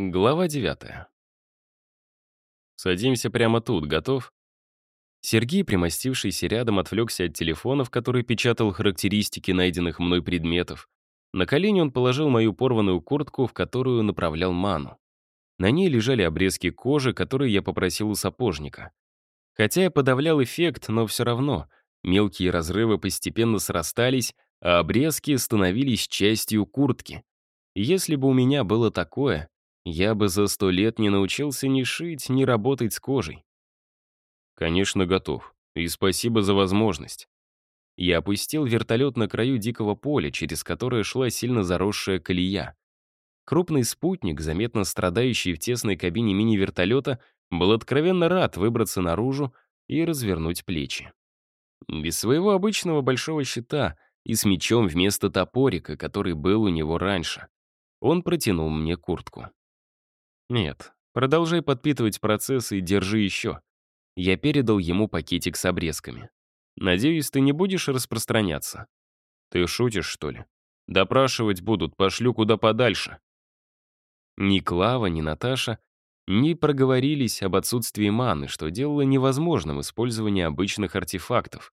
Глава 9. Садимся прямо тут, готов? Сергей, примостившийся рядом, отвлекся от телефона, в который печатал характеристики найденных мной предметов. На колени он положил мою порванную куртку, в которую направлял ману. На ней лежали обрезки кожи, которые я попросил у сапожника. Хотя я подавлял эффект, но все равно мелкие разрывы постепенно срастались, а обрезки становились частью куртки. Если бы у меня было такое, я бы за сто лет не научился ни шить, ни работать с кожей. Конечно, готов. И спасибо за возможность. Я опустил вертолет на краю дикого поля, через которое шла сильно заросшая колея. Крупный спутник, заметно страдающий в тесной кабине мини-вертолета, был откровенно рад выбраться наружу и развернуть плечи. Без своего обычного большого щита и с мечом вместо топорика, который был у него раньше. Он протянул мне куртку. «Нет, продолжай подпитывать процесс и держи еще». Я передал ему пакетик с обрезками. «Надеюсь, ты не будешь распространяться?» «Ты шутишь, что ли?» «Допрашивать будут, пошлю куда подальше». Ни Клава, ни Наташа не проговорились об отсутствии маны, что делало невозможным использование обычных артефактов.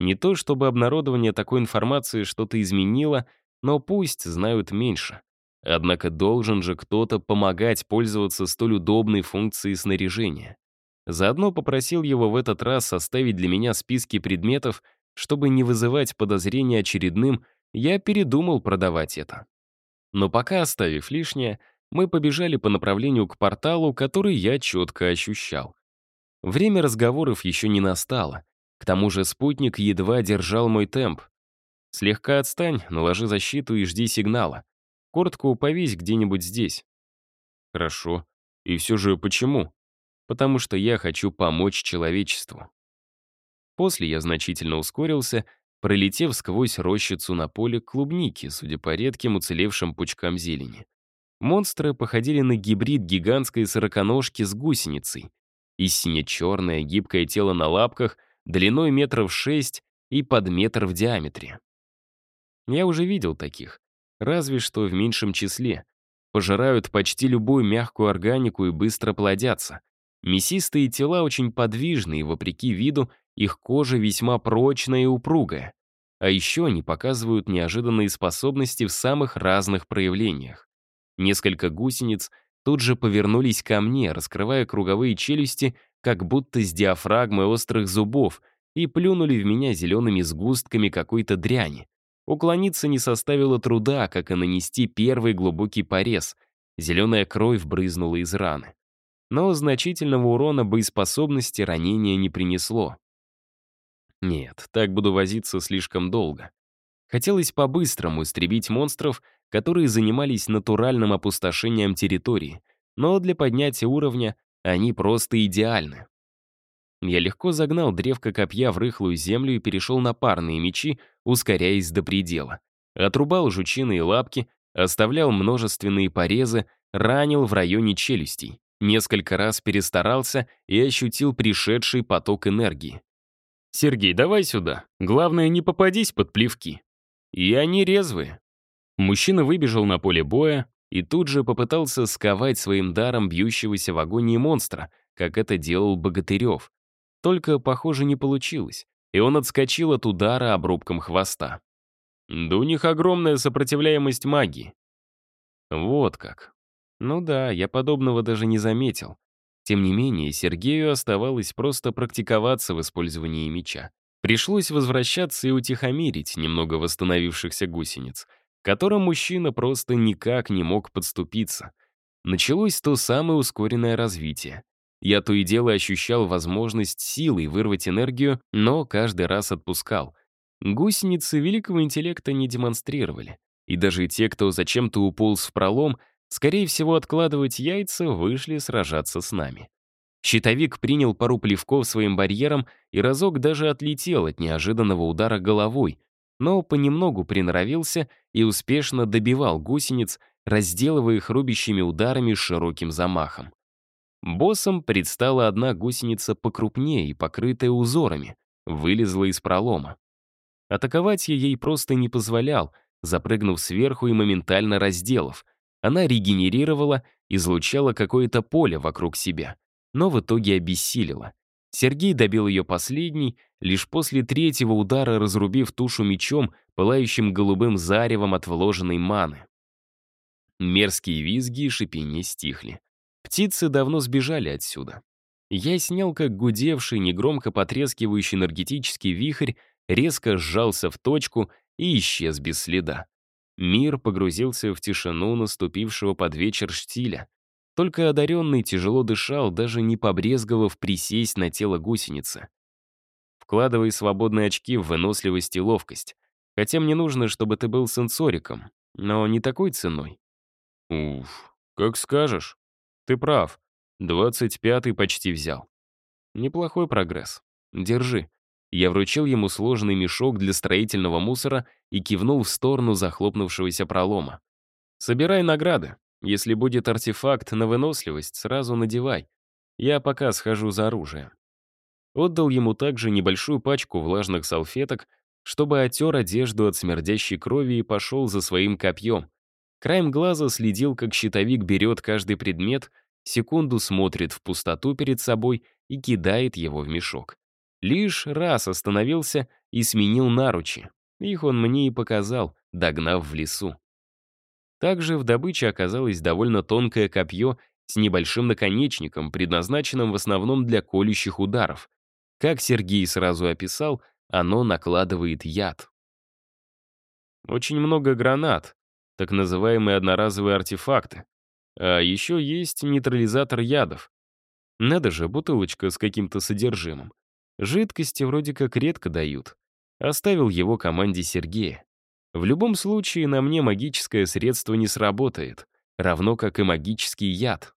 Не то чтобы обнародование такой информации что-то изменило, но пусть знают меньше. Однако должен же кто-то помогать пользоваться столь удобной функцией снаряжения. Заодно попросил его в этот раз составить для меня списки предметов, чтобы не вызывать подозрения очередным, я передумал продавать это. Но пока оставив лишнее, мы побежали по направлению к порталу, который я четко ощущал. Время разговоров еще не настало. К тому же спутник едва держал мой темп. Слегка отстань, наложи защиту и жди сигнала. Куртку повесь где-нибудь здесь». «Хорошо. И все же почему?» «Потому что я хочу помочь человечеству». После я значительно ускорился, пролетев сквозь рощицу на поле клубники, судя по редким уцелевшим пучкам зелени. Монстры походили на гибрид гигантской сороконожки с гусеницей. И сине-черное гибкое тело на лапках, длиной метров шесть и под метр в диаметре. Я уже видел таких разве что в меньшем числе. Пожирают почти любую мягкую органику и быстро плодятся. Мясистые тела очень подвижны, и, вопреки виду, их кожа весьма прочная и упругая. А еще они показывают неожиданные способности в самых разных проявлениях. Несколько гусениц тут же повернулись ко мне, раскрывая круговые челюсти, как будто с диафрагмой острых зубов, и плюнули в меня зелеными сгустками какой-то дряни. Уклониться не составило труда, как и нанести первый глубокий порез. Зеленая кровь брызнула из раны. Но значительного урона боеспособности ранения не принесло. Нет, так буду возиться слишком долго. Хотелось по-быстрому истребить монстров, которые занимались натуральным опустошением территории, но для поднятия уровня они просто идеальны. Я легко загнал древко копья в рыхлую землю и перешел на парные мечи, ускоряясь до предела. Отрубал жучиные лапки, оставлял множественные порезы, ранил в районе челюстей. Несколько раз перестарался и ощутил пришедший поток энергии. «Сергей, давай сюда. Главное, не попадись под плевки». И они резвые. Мужчина выбежал на поле боя и тут же попытался сковать своим даром бьющегося в агонии монстра, как это делал Богатырев. Только, похоже, не получилось, и он отскочил от удара обрубком хвоста. Да у них огромная сопротивляемость магии. Вот как. Ну да, я подобного даже не заметил. Тем не менее, Сергею оставалось просто практиковаться в использовании меча. Пришлось возвращаться и утихомирить немного восстановившихся гусениц, к которым мужчина просто никак не мог подступиться. Началось то самое ускоренное развитие. Я то и дело ощущал возможность силой вырвать энергию, но каждый раз отпускал. Гусеницы великого интеллекта не демонстрировали. И даже те, кто зачем-то уполз в пролом, скорее всего, откладывать яйца, вышли сражаться с нами. Щитовик принял пару плевков своим барьером и разок даже отлетел от неожиданного удара головой, но понемногу приноровился и успешно добивал гусениц, разделывая их рубящими ударами с широким замахом. Боссом предстала одна гусеница покрупнее и покрытая узорами, вылезла из пролома. Атаковать я ей просто не позволял, запрыгнув сверху и моментально разделав. Она регенерировала, излучала какое-то поле вокруг себя, но в итоге обессилила. Сергей добил ее последний, лишь после третьего удара разрубив тушу мечом, пылающим голубым заревом от вложенной маны. Мерзкие визги и шипения стихли. Птицы давно сбежали отсюда. Я снял, как гудевший, негромко потрескивающий энергетический вихрь резко сжался в точку и исчез без следа. Мир погрузился в тишину наступившего под вечер штиля. Только одаренный тяжело дышал, даже не побрезговав присесть на тело гусеницы. Вкладывай свободные очки в выносливость и ловкость. Хотя мне нужно, чтобы ты был сенсориком, но не такой ценой. Уф, как скажешь. Ты прав. Двадцать пятый почти взял. Неплохой прогресс. Держи. Я вручил ему сложный мешок для строительного мусора и кивнул в сторону захлопнувшегося пролома. «Собирай награды. Если будет артефакт на выносливость, сразу надевай. Я пока схожу за оружием». Отдал ему также небольшую пачку влажных салфеток, чтобы отер одежду от смердящей крови и пошел за своим копьем. Краем глаза следил, как щитовик берет каждый предмет, секунду смотрит в пустоту перед собой и кидает его в мешок. Лишь раз остановился и сменил наручи. Их он мне и показал, догнав в лесу. Также в добыче оказалось довольно тонкое копье с небольшим наконечником, предназначенным в основном для колющих ударов. Как Сергей сразу описал, оно накладывает яд. Очень много гранат, так называемые одноразовые артефакты. А еще есть нейтрализатор ядов. Надо же, бутылочка с каким-то содержимым. Жидкости вроде как редко дают. Оставил его команде Сергея. В любом случае на мне магическое средство не сработает, равно как и магический яд.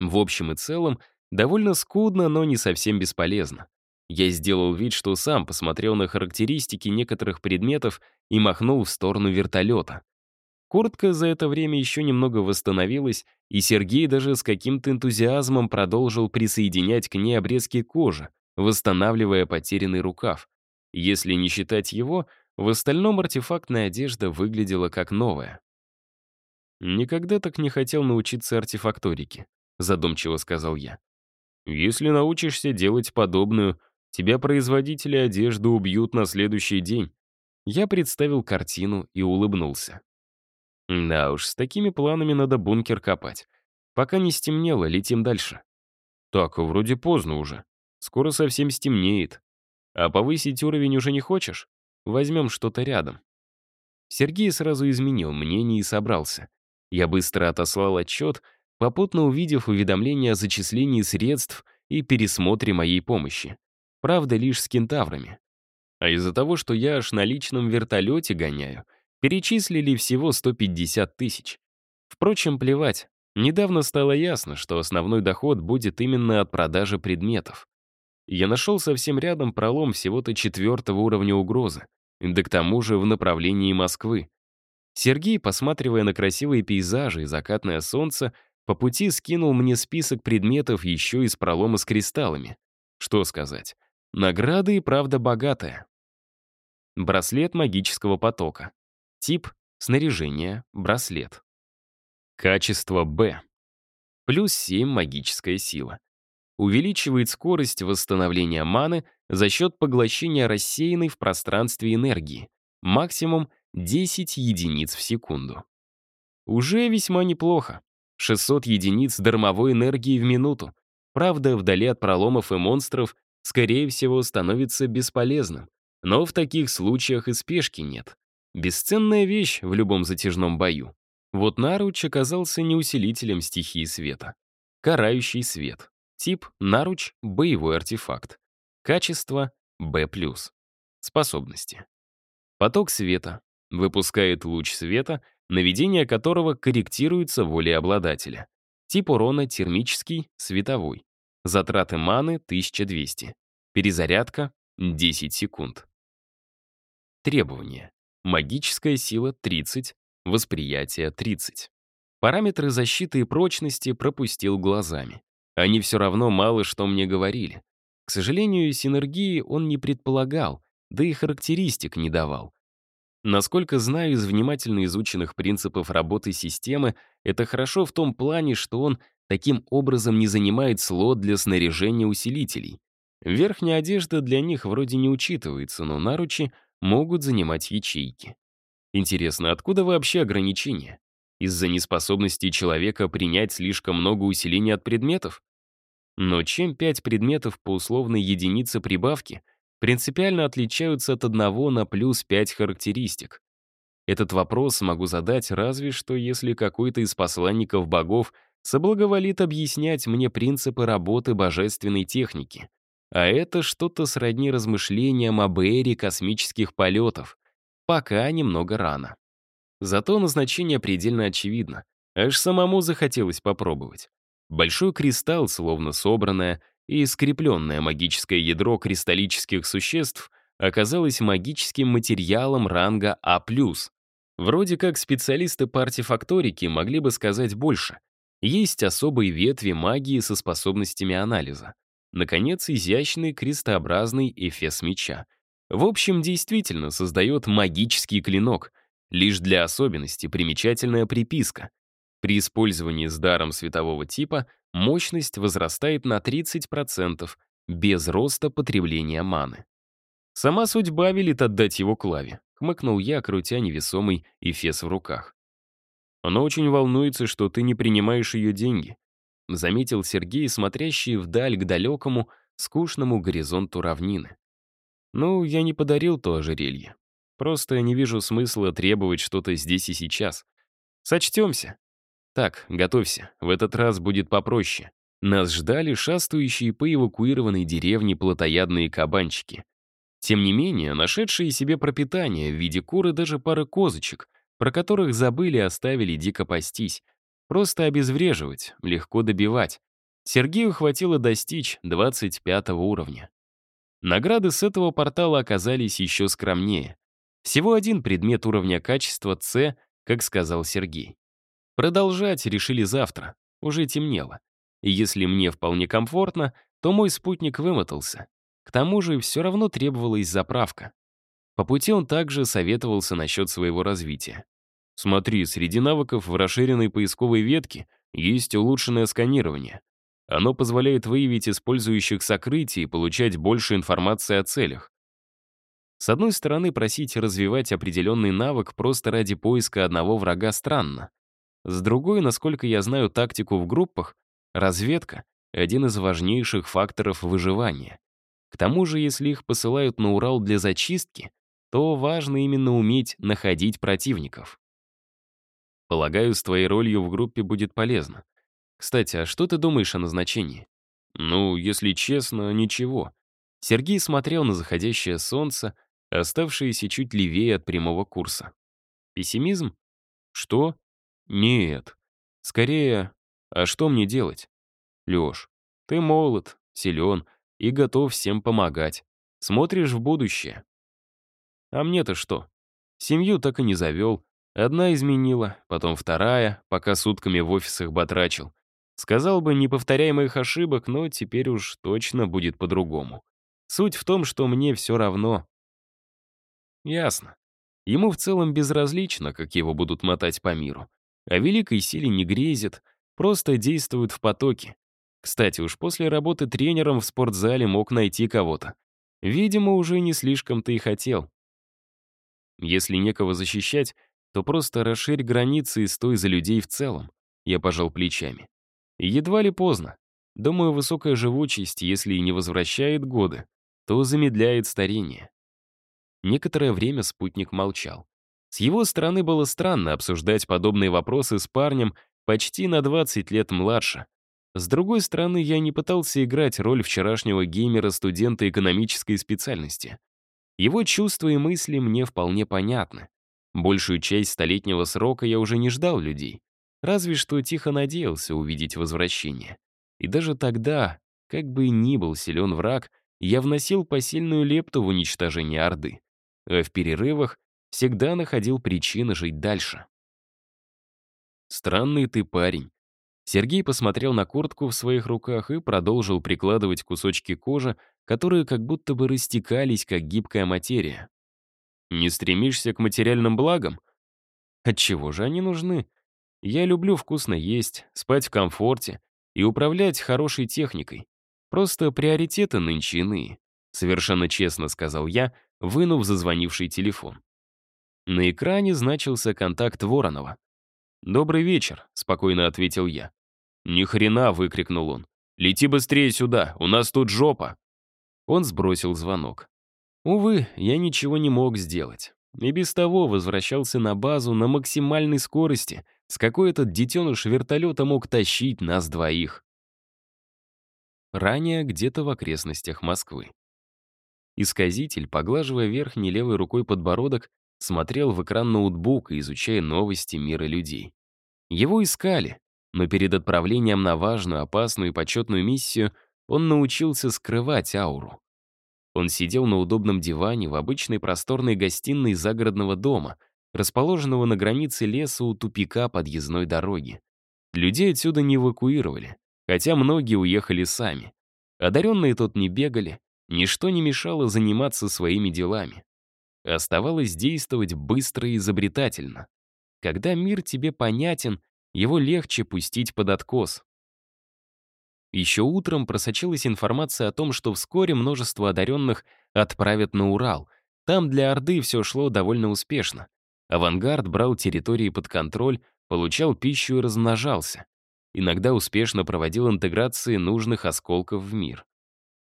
В общем и целом, довольно скудно, но не совсем бесполезно. Я сделал вид, что сам посмотрел на характеристики некоторых предметов и махнул в сторону вертолета. Куртка за это время еще немного восстановилась, и Сергей даже с каким-то энтузиазмом продолжил присоединять к ней обрезки кожи, восстанавливая потерянный рукав. Если не считать его, в остальном артефактная одежда выглядела как новая. «Никогда так не хотел научиться артефакторике», — задумчиво сказал я. «Если научишься делать подобную, тебя производители одежды убьют на следующий день». Я представил картину и улыбнулся. Да уж, с такими планами надо бункер копать. Пока не стемнело, летим дальше. Так, вроде поздно уже. Скоро совсем стемнеет. А повысить уровень уже не хочешь? Возьмем что-то рядом. Сергей сразу изменил мнение и собрался. Я быстро отослал отчет, попутно увидев уведомление о зачислении средств и пересмотре моей помощи. Правда, лишь с кентаврами. А из-за того, что я аж на личном вертолете гоняю, перечислили всего 150 тысяч. Впрочем, плевать. Недавно стало ясно, что основной доход будет именно от продажи предметов я нашел совсем рядом пролом всего-то четвертого уровня угрозы, да к тому же в направлении Москвы. Сергей, посматривая на красивые пейзажи и закатное солнце, по пути скинул мне список предметов еще из пролома с кристаллами. Что сказать? Награда и правда богатая. Браслет магического потока. Тип — снаряжение, браслет. Качество Б. Плюс 7 магическая сила увеличивает скорость восстановления маны за счет поглощения рассеянной в пространстве энергии, максимум 10 единиц в секунду. Уже весьма неплохо. 600 единиц дармовой энергии в минуту. Правда, вдали от проломов и монстров, скорее всего, становится бесполезным. Но в таких случаях и спешки нет. Бесценная вещь в любом затяжном бою. Вот Наруч оказался не усилителем стихии света. Карающий свет. Тип — наруч, боевой артефакт. Качество — B+. Способности. Поток света. Выпускает луч света, наведение которого корректируется волей обладателя. Тип урона термический, световой. Затраты маны 1200. Перезарядка 10 секунд. Требования. Магическая сила 30, восприятие 30. Параметры защиты и прочности пропустил глазами. Они все равно мало что мне говорили. К сожалению, синергии он не предполагал, да и характеристик не давал. Насколько знаю из внимательно изученных принципов работы системы, это хорошо в том плане, что он таким образом не занимает слот для снаряжения усилителей. Верхняя одежда для них вроде не учитывается, но наручи могут занимать ячейки. Интересно, откуда вообще ограничения? Из-за неспособности человека принять слишком много усилений от предметов? Но чем пять предметов по условной единице прибавки принципиально отличаются от одного на плюс пять характеристик? Этот вопрос могу задать разве что, если какой-то из посланников богов соблаговолит объяснять мне принципы работы божественной техники. А это что-то сродни размышлениям об эре космических полетов. Пока немного рано. Зато назначение предельно очевидно. Аж самому захотелось попробовать. Большой кристалл, словно собранное и скрепленное магическое ядро кристаллических существ, оказалось магическим материалом ранга А+. Вроде как специалисты по артефакторике могли бы сказать больше. Есть особые ветви магии со способностями анализа. Наконец, изящный крестообразный эфес меча. В общем, действительно создает магический клинок, лишь для особенности примечательная приписка. При использовании с даром светового типа мощность возрастает на 30% без роста потребления маны. Сама судьба велит отдать его Клаве, хмыкнул я, крутя невесомый эфес в руках. Она очень волнуется, что ты не принимаешь ее деньги, заметил Сергей, смотрящий вдаль к далекому, скучному горизонту равнины. Ну, я не подарил то ожерелье. Просто не вижу смысла требовать что-то здесь и сейчас. Сочтемся. Так, готовься, в этот раз будет попроще. Нас ждали шастающие по эвакуированной деревне плотоядные кабанчики. Тем не менее, нашедшие себе пропитание в виде куры даже пары козочек, про которых забыли оставили дико пастись. Просто обезвреживать, легко добивать. Сергею хватило достичь 25 уровня. Награды с этого портала оказались еще скромнее. Всего один предмет уровня качества С, как сказал Сергей. Продолжать решили завтра, уже темнело. И если мне вполне комфортно, то мой спутник вымотался. К тому же все равно требовалась заправка. По пути он также советовался насчет своего развития. Смотри, среди навыков в расширенной поисковой ветке есть улучшенное сканирование. Оно позволяет выявить использующих сокрытие и получать больше информации о целях. С одной стороны, просить развивать определенный навык просто ради поиска одного врага странно. С другой, насколько я знаю тактику в группах, разведка — один из важнейших факторов выживания. К тому же, если их посылают на Урал для зачистки, то важно именно уметь находить противников. Полагаю, с твоей ролью в группе будет полезно. Кстати, а что ты думаешь о назначении? Ну, если честно, ничего. Сергей смотрел на заходящее солнце, оставшееся чуть левее от прямого курса. Пессимизм? Что? Нет. Скорее, а что мне делать? Лёш, ты молод, силен и готов всем помогать. Смотришь в будущее. А мне-то что? Семью так и не завел. Одна изменила, потом вторая, пока сутками в офисах батрачил. Сказал бы, не повторяй моих ошибок, но теперь уж точно будет по-другому. Суть в том, что мне все равно. Ясно. Ему в целом безразлично, как его будут мотать по миру. О великой силе не грезит, просто действует в потоке. Кстати, уж после работы тренером в спортзале мог найти кого-то. Видимо, уже не слишком-то и хотел. Если некого защищать, то просто расширь границы и стой за людей в целом. Я пожал плечами. Едва ли поздно. Думаю, высокая живучесть, если и не возвращает годы, то замедляет старение. Некоторое время спутник молчал. С его стороны было странно обсуждать подобные вопросы с парнем почти на 20 лет младше. С другой стороны, я не пытался играть роль вчерашнего геймера-студента экономической специальности. Его чувства и мысли мне вполне понятны. Большую часть столетнего срока я уже не ждал людей. Разве что тихо надеялся увидеть возвращение. И даже тогда, как бы ни был силен враг, я вносил посильную лепту в уничтожение Орды. А в перерывах всегда находил причины жить дальше. «Странный ты парень». Сергей посмотрел на куртку в своих руках и продолжил прикладывать кусочки кожи, которые как будто бы растекались, как гибкая материя. Не стремишься к материальным благам? Отчего же они нужны? Я люблю вкусно есть, спать в комфорте и управлять хорошей техникой. Просто приоритеты нынче иные. Совершенно честно сказал я, вынув зазвонивший телефон. На экране значился контакт Воронова. «Добрый вечер», — спокойно ответил я. «Ни хрена!» — выкрикнул он. «Лети быстрее сюда, у нас тут жопа!» Он сбросил звонок. Увы, я ничего не мог сделать. И без того возвращался на базу на максимальной скорости, с какой этот детеныш вертолета мог тащить нас двоих. Ранее где-то в окрестностях Москвы. Исказитель, поглаживая верхней левой рукой подбородок, смотрел в экран ноутбука, изучая новости мира людей. Его искали, но перед отправлением на важную, опасную и почетную миссию он научился скрывать ауру. Он сидел на удобном диване в обычной просторной гостиной загородного дома, расположенного на границе леса у тупика подъездной дороги. Людей отсюда не эвакуировали, хотя многие уехали сами. Одаренные тут не бегали, ничто не мешало заниматься своими делами. Оставалось действовать быстро и изобретательно. Когда мир тебе понятен, его легче пустить под откос. Еще утром просочилась информация о том, что вскоре множество одаренных отправят на Урал. Там для Орды все шло довольно успешно. Авангард брал территории под контроль, получал пищу и размножался. Иногда успешно проводил интеграции нужных осколков в мир.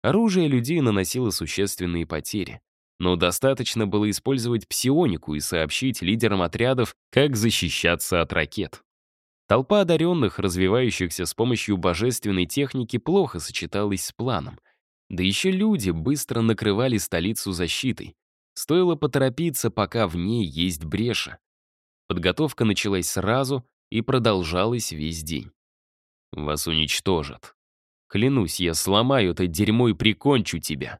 Оружие людей наносило существенные потери. Но достаточно было использовать псионику и сообщить лидерам отрядов, как защищаться от ракет. Толпа одаренных, развивающихся с помощью божественной техники, плохо сочеталась с планом. Да еще люди быстро накрывали столицу защитой. Стоило поторопиться, пока в ней есть бреша. Подготовка началась сразу и продолжалась весь день. «Вас уничтожат. Клянусь, я сломаю это дерьмо и прикончу тебя».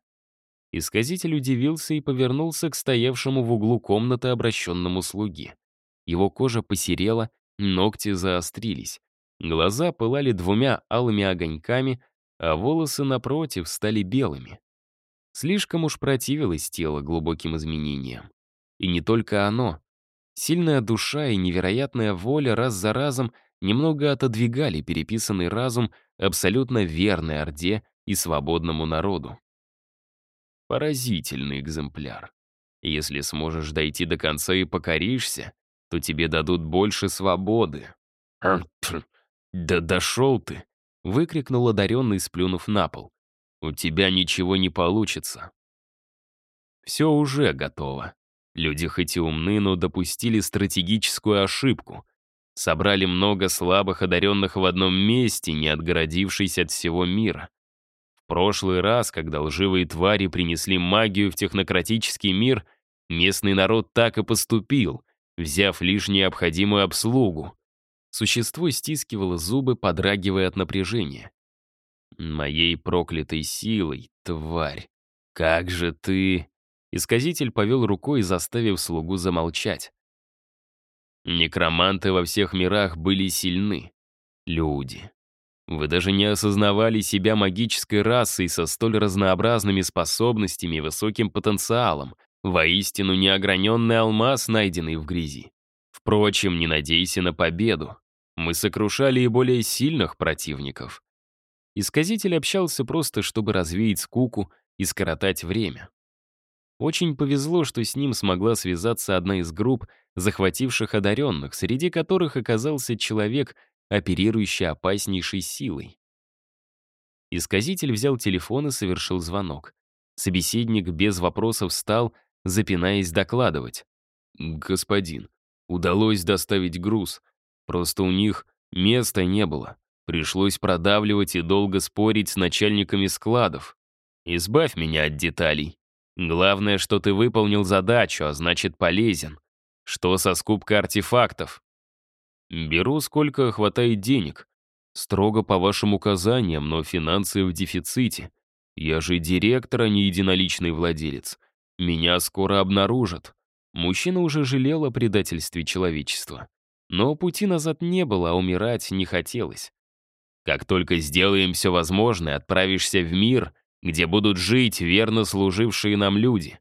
Исказитель удивился и повернулся к стоявшему в углу комнаты обращенному слуге. Его кожа посерела, Ногти заострились. Глаза пылали двумя алыми огоньками, а волосы, напротив, стали белыми. Слишком уж противилось тело глубоким изменениям. И не только оно. Сильная душа и невероятная воля раз за разом немного отодвигали переписанный разум абсолютно верной Орде и свободному народу. Поразительный экземпляр. Если сможешь дойти до конца и покоришься, то тебе дадут больше свободы». «Да дошел ты!» — выкрикнул одаренный, сплюнув на пол. «У тебя ничего не получится». Все уже готово. Люди хоть и умны, но допустили стратегическую ошибку. Собрали много слабых одаренных в одном месте, не отгородившись от всего мира. В прошлый раз, когда лживые твари принесли магию в технократический мир, местный народ так и поступил, взяв лишь необходимую обслугу. Существо стискивало зубы, подрагивая от напряжения. «Моей проклятой силой, тварь! Как же ты...» Исказитель повел рукой, заставив слугу замолчать. Некроманты во всех мирах были сильны. Люди. Вы даже не осознавали себя магической расой со столь разнообразными способностями и высоким потенциалом, Воистину неограненный алмаз, найденный в грязи. Впрочем, не надейся на победу. Мы сокрушали и более сильных противников. Исказитель общался просто, чтобы развеять скуку и скоротать время. Очень повезло, что с ним смогла связаться одна из групп, захвативших одаренных, среди которых оказался человек, оперирующий опаснейшей силой. Исказитель взял телефон и совершил звонок. Собеседник без вопросов встал, запинаясь докладывать. «Господин, удалось доставить груз. Просто у них места не было. Пришлось продавливать и долго спорить с начальниками складов. Избавь меня от деталей. Главное, что ты выполнил задачу, а значит полезен. Что со скупкой артефактов? Беру, сколько хватает денег. Строго по вашим указаниям, но финансы в дефиците. Я же директор, а не единоличный владелец. Меня скоро обнаружат. Мужчина уже жалел о предательстве человечества. Но пути назад не было, а умирать не хотелось. Как только сделаем все возможное, отправишься в мир, где будут жить верно служившие нам люди.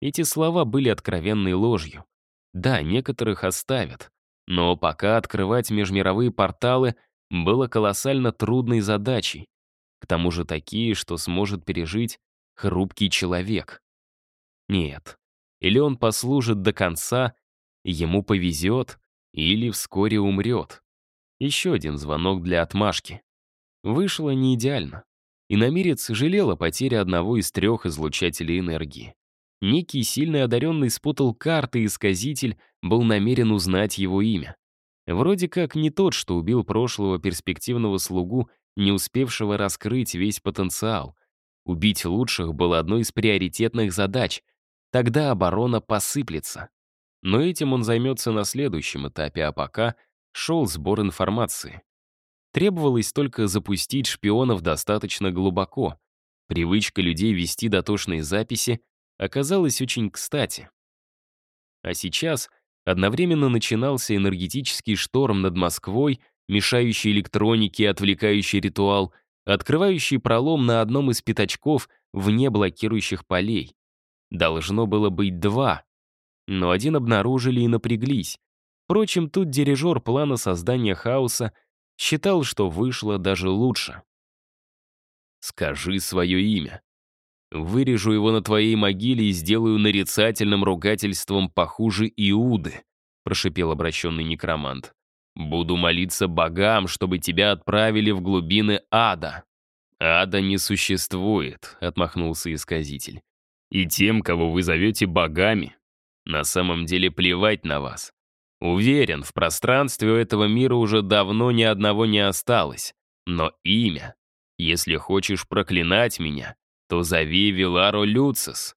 Эти слова были откровенной ложью. Да, некоторых оставят, но пока открывать межмировые порталы было колоссально трудной задачей. К тому же такие, что сможет пережить хрупкий человек. Нет, или он послужит до конца, ему повезет, или вскоре умрет. Еще один звонок для отмашки. Вышло не идеально. И намерец жалел о потере одного из трех излучателей энергии. Некий сильно одаренный спутал карты, и сказитель был намерен узнать его имя. Вроде как не тот, что убил прошлого перспективного слугу, не успевшего раскрыть весь потенциал. Убить лучших было одной из приоритетных задач. Тогда оборона посыплется. Но этим он займется на следующем этапе, а пока шел сбор информации. Требовалось только запустить шпионов достаточно глубоко. Привычка людей вести дотошные записи оказалась очень кстати. А сейчас одновременно начинался энергетический шторм над Москвой, мешающий электронике и отвлекающий ритуал, открывающий пролом на одном из пятачков вне блокирующих полей. Должно было быть два, но один обнаружили и напряглись. Впрочем, тут дирижер плана создания хаоса считал, что вышло даже лучше. «Скажи свое имя. Вырежу его на твоей могиле и сделаю нарицательным ругательством похуже Иуды», прошипел обращенный некромант. «Буду молиться богам, чтобы тебя отправили в глубины ада». «Ада не существует», — отмахнулся исказитель. «И тем, кого вы зовете богами, на самом деле плевать на вас. Уверен, в пространстве у этого мира уже давно ни одного не осталось. Но имя. Если хочешь проклинать меня, то зови Вилару Люцис.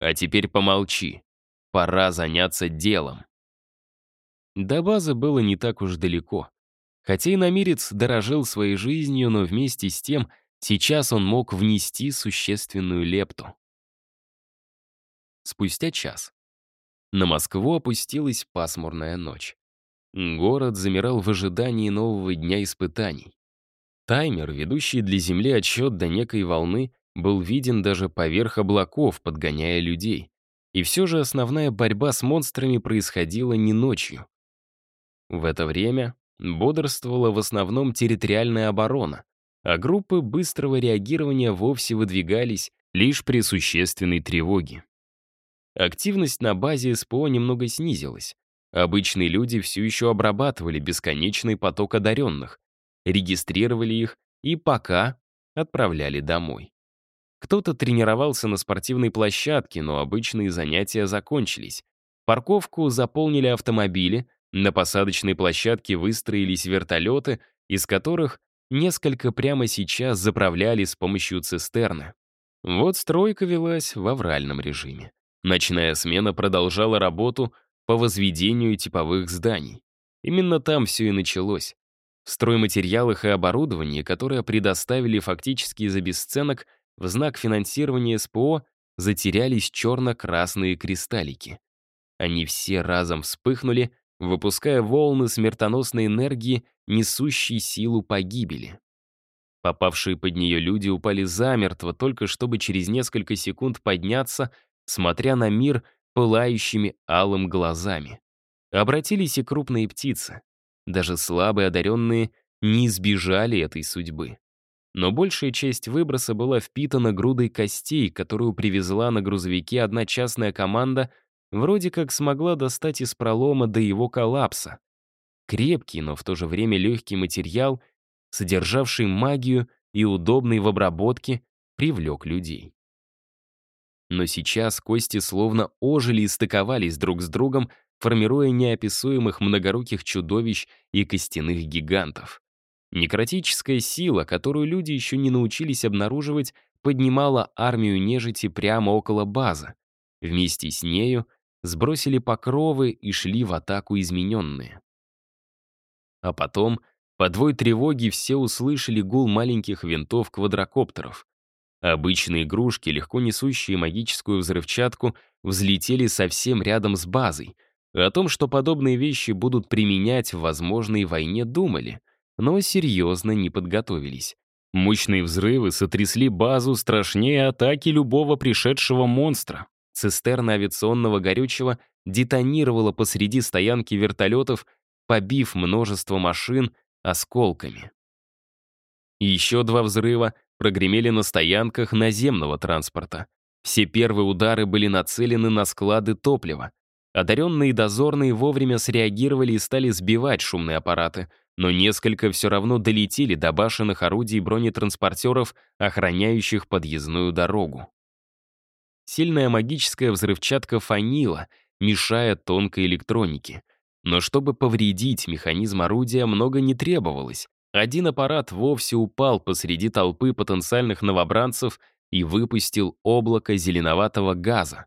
А теперь помолчи. Пора заняться делом. До базы было не так уж далеко. Хотя и намерец дорожил своей жизнью, но вместе с тем сейчас он мог внести существенную лепту. Спустя час. На Москву опустилась пасмурная ночь. Город замирал в ожидании нового дня испытаний. Таймер, ведущий для Земли отсчет до некой волны, был виден даже поверх облаков, подгоняя людей. И все же основная борьба с монстрами происходила не ночью. В это время бодрствовала в основном территориальная оборона, а группы быстрого реагирования вовсе выдвигались лишь при существенной тревоге. Активность на базе СПО немного снизилась. Обычные люди все еще обрабатывали бесконечный поток одаренных, регистрировали их и пока отправляли домой. Кто-то тренировался на спортивной площадке, но обычные занятия закончились. Парковку заполнили автомобили, на посадочной площадке выстроились вертолеты, из которых несколько прямо сейчас заправляли с помощью цистерны. Вот стройка велась в авральном режиме. Ночная смена продолжала работу по возведению типовых зданий. Именно там все и началось. В стройматериалах и оборудовании, которое предоставили фактически за бесценок, в знак финансирования СПО затерялись черно-красные кристаллики. Они все разом вспыхнули, выпуская волны смертоносной энергии, несущей силу погибели. Попавшие под нее люди упали замертво, только чтобы через несколько секунд подняться смотря на мир пылающими алым глазами. Обратились и крупные птицы. Даже слабые одаренные не избежали этой судьбы. Но большая часть выброса была впитана грудой костей, которую привезла на грузовике одна частная команда, вроде как смогла достать из пролома до его коллапса. Крепкий, но в то же время легкий материал, содержавший магию и удобный в обработке, привлек людей. Но сейчас кости словно ожили и стыковались друг с другом, формируя неописуемых многоруких чудовищ и костяных гигантов. Некротическая сила, которую люди еще не научились обнаруживать, поднимала армию нежити прямо около базы. Вместе с нею сбросили покровы и шли в атаку измененные. А потом, по двой тревоги, все услышали гул маленьких винтов квадрокоптеров. Обычные игрушки, легко несущие магическую взрывчатку, взлетели совсем рядом с базой. О том, что подобные вещи будут применять в возможной войне, думали, но серьезно не подготовились. Мощные взрывы сотрясли базу страшнее атаки любого пришедшего монстра. Цистерна авиационного горючего детонировала посреди стоянки вертолетов, побив множество машин осколками. Еще два взрыва прогремели на стоянках наземного транспорта. Все первые удары были нацелены на склады топлива. Одаренные дозорные вовремя среагировали и стали сбивать шумные аппараты, но несколько все равно долетели до башенных орудий бронетранспортеров, охраняющих подъездную дорогу. Сильная магическая взрывчатка фанила, мешая тонкой электронике. Но чтобы повредить механизм орудия, много не требовалось. Один аппарат вовсе упал посреди толпы потенциальных новобранцев и выпустил облако зеленоватого газа.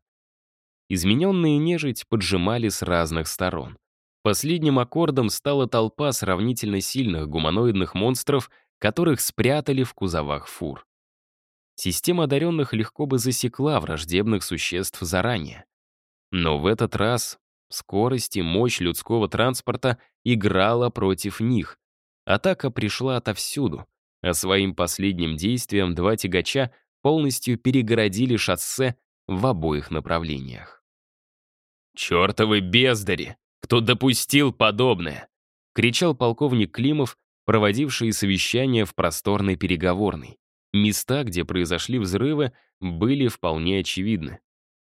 Измененные нежить поджимали с разных сторон. Последним аккордом стала толпа сравнительно сильных гуманоидных монстров, которых спрятали в кузовах фур. Система одаренных легко бы засекла враждебных существ заранее. Но в этот раз скорость и мощь людского транспорта играла против них. Атака пришла отовсюду, а своим последним действием два тягача полностью перегородили шоссе в обоих направлениях. «Чертовы бездари! Кто допустил подобное?» — кричал полковник Климов, проводивший совещание в просторной переговорной. Места, где произошли взрывы, были вполне очевидны.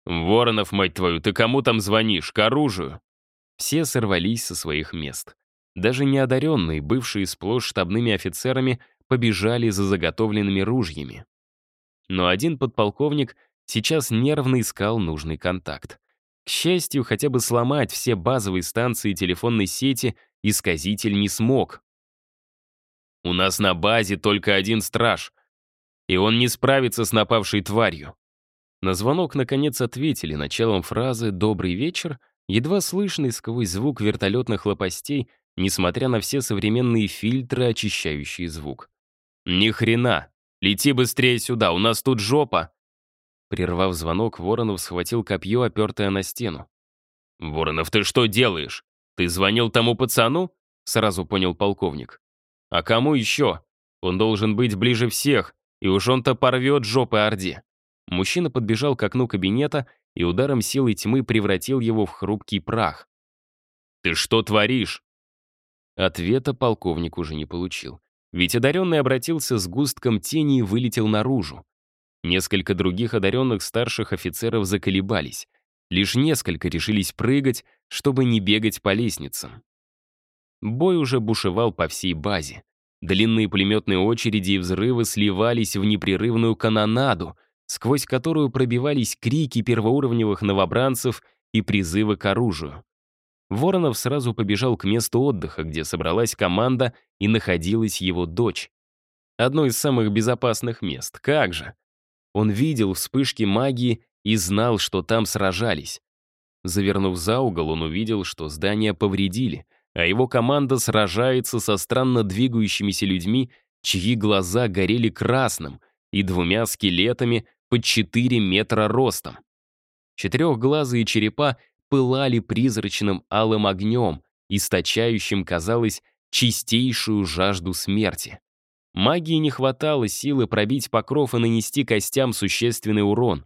«Воронов, мать твою, ты кому там звонишь? К оружию!» Все сорвались со своих мест. Даже неодаренные, бывшие сплошь штабными офицерами, побежали за заготовленными ружьями но один подполковник сейчас нервно искал нужный контакт. К счастью, хотя бы сломать все базовые станции телефонной сети исказитель не смог. «У нас на базе только один страж, и он не справится с напавшей тварью». На звонок, наконец, ответили началом фразы «Добрый вечер», едва слышный сквозь звук вертолетных лопастей, несмотря на все современные фильтры, очищающие звук. «Ни хрена!» Лети быстрее сюда, у нас тут жопа!» Прервав звонок, Воронов схватил копье, опертое на стену. «Воронов, ты что делаешь? Ты звонил тому пацану?» Сразу понял полковник. «А кому еще? Он должен быть ближе всех, и уж он-то порвет жопы Орде». Мужчина подбежал к окну кабинета и ударом силы тьмы превратил его в хрупкий прах. «Ты что творишь?» Ответа полковник уже не получил. Ведь одаренный обратился с густком тени и вылетел наружу. Несколько других одаренных старших офицеров заколебались. Лишь несколько решились прыгать, чтобы не бегать по лестницам. Бой уже бушевал по всей базе. Длинные пулеметные очереди и взрывы сливались в непрерывную канонаду, сквозь которую пробивались крики первоуровневых новобранцев и призывы к оружию. Воронов сразу побежал к месту отдыха, где собралась команда и находилась его дочь. Одно из самых безопасных мест, как же. Он видел вспышки магии и знал, что там сражались. Завернув за угол, он увидел, что здание повредили, а его команда сражается со странно двигающимися людьми, чьи глаза горели красным, и двумя скелетами под 4 метра ростом. Четырехглазые черепа пылали призрачным алым огнем, источающим, казалось, чистейшую жажду смерти. Магии не хватало силы пробить покров и нанести костям существенный урон.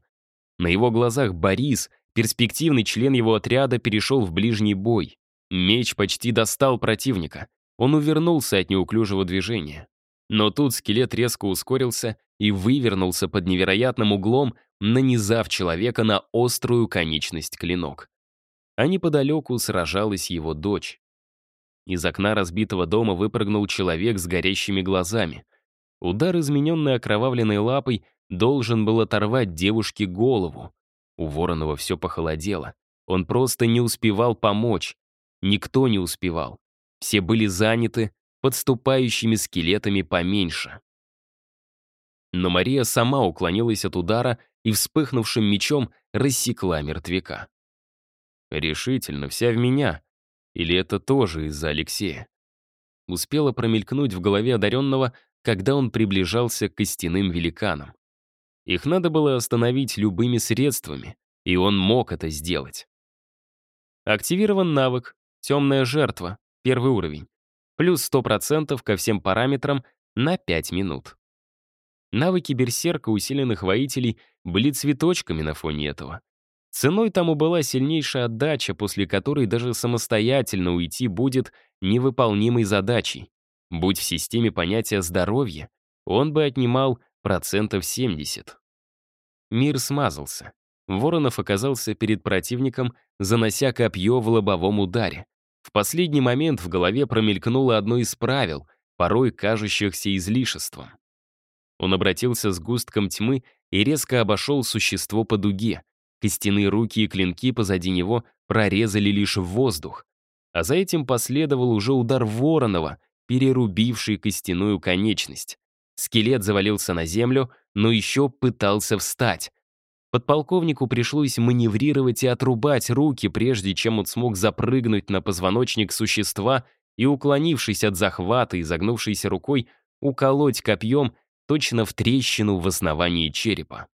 На его глазах Борис, перспективный член его отряда, перешел в ближний бой. Меч почти достал противника. Он увернулся от неуклюжего движения. Но тут скелет резко ускорился и вывернулся под невероятным углом, нанизав человека на острую конечность клинок а неподалеку сражалась его дочь. Из окна разбитого дома выпрыгнул человек с горящими глазами. Удар, измененный окровавленной лапой, должен был оторвать девушке голову. У Воронова все похолодело. Он просто не успевал помочь. Никто не успевал. Все были заняты подступающими скелетами поменьше. Но Мария сама уклонилась от удара и вспыхнувшим мечом рассекла мертвяка. Решительно, вся в меня. Или это тоже из-за Алексея? Успела промелькнуть в голове одаренного, когда он приближался к костяным великанам. Их надо было остановить любыми средствами, и он мог это сделать. Активирован навык «Темная жертва», первый уровень. Плюс 100% ко всем параметрам на 5 минут. Навыки берсерка усиленных воителей были цветочками на фоне этого. Ценой тому была сильнейшая отдача, после которой даже самостоятельно уйти будет невыполнимой задачей. Будь в системе понятия здоровья, он бы отнимал процентов 70. Мир смазался. Воронов оказался перед противником, занося копье в лобовом ударе. В последний момент в голове промелькнуло одно из правил, порой кажущихся излишеством. Он обратился с густком тьмы и резко обошел существо по дуге. Костяные руки и клинки позади него прорезали лишь воздух. А за этим последовал уже удар Воронова, перерубивший костяную конечность. Скелет завалился на землю, но еще пытался встать. Подполковнику пришлось маневрировать и отрубать руки, прежде чем он смог запрыгнуть на позвоночник существа и, уклонившись от захвата и загнувшейся рукой, уколоть копьем точно в трещину в основании черепа.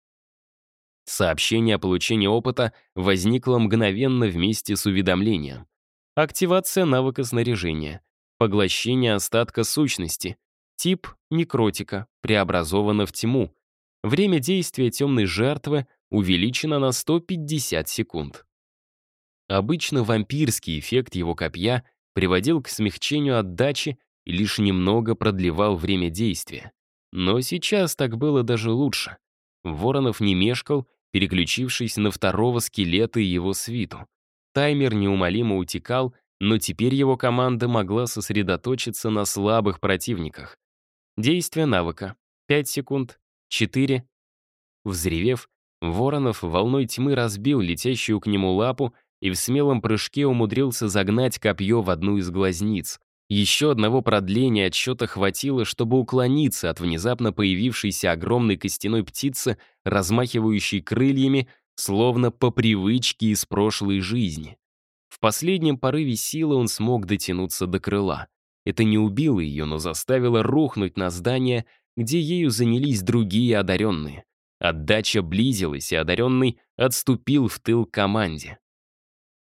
Сообщение о получении опыта возникло мгновенно вместе с уведомлением. Активация навыка снаряжения. Поглощение остатка сущности. Тип — некротика, преобразовано в тьму. Время действия темной жертвы увеличено на 150 секунд. Обычно вампирский эффект его копья приводил к смягчению отдачи и лишь немного продлевал время действия. Но сейчас так было даже лучше. Воронов не мешкал, переключившись на второго скелета и его свиту. Таймер неумолимо утекал, но теперь его команда могла сосредоточиться на слабых противниках. Действие навыка. 5 секунд. 4. Взревев, Воронов волной тьмы разбил летящую к нему лапу и в смелом прыжке умудрился загнать копье в одну из глазниц. Еще одного продления отсчета хватило, чтобы уклониться от внезапно появившейся огромной костяной птицы, размахивающей крыльями, словно по привычке из прошлой жизни. В последнем порыве силы он смог дотянуться до крыла. Это не убило ее, но заставило рухнуть на здание, где ею занялись другие одаренные. Отдача близилась, и одаренный отступил в тыл команде.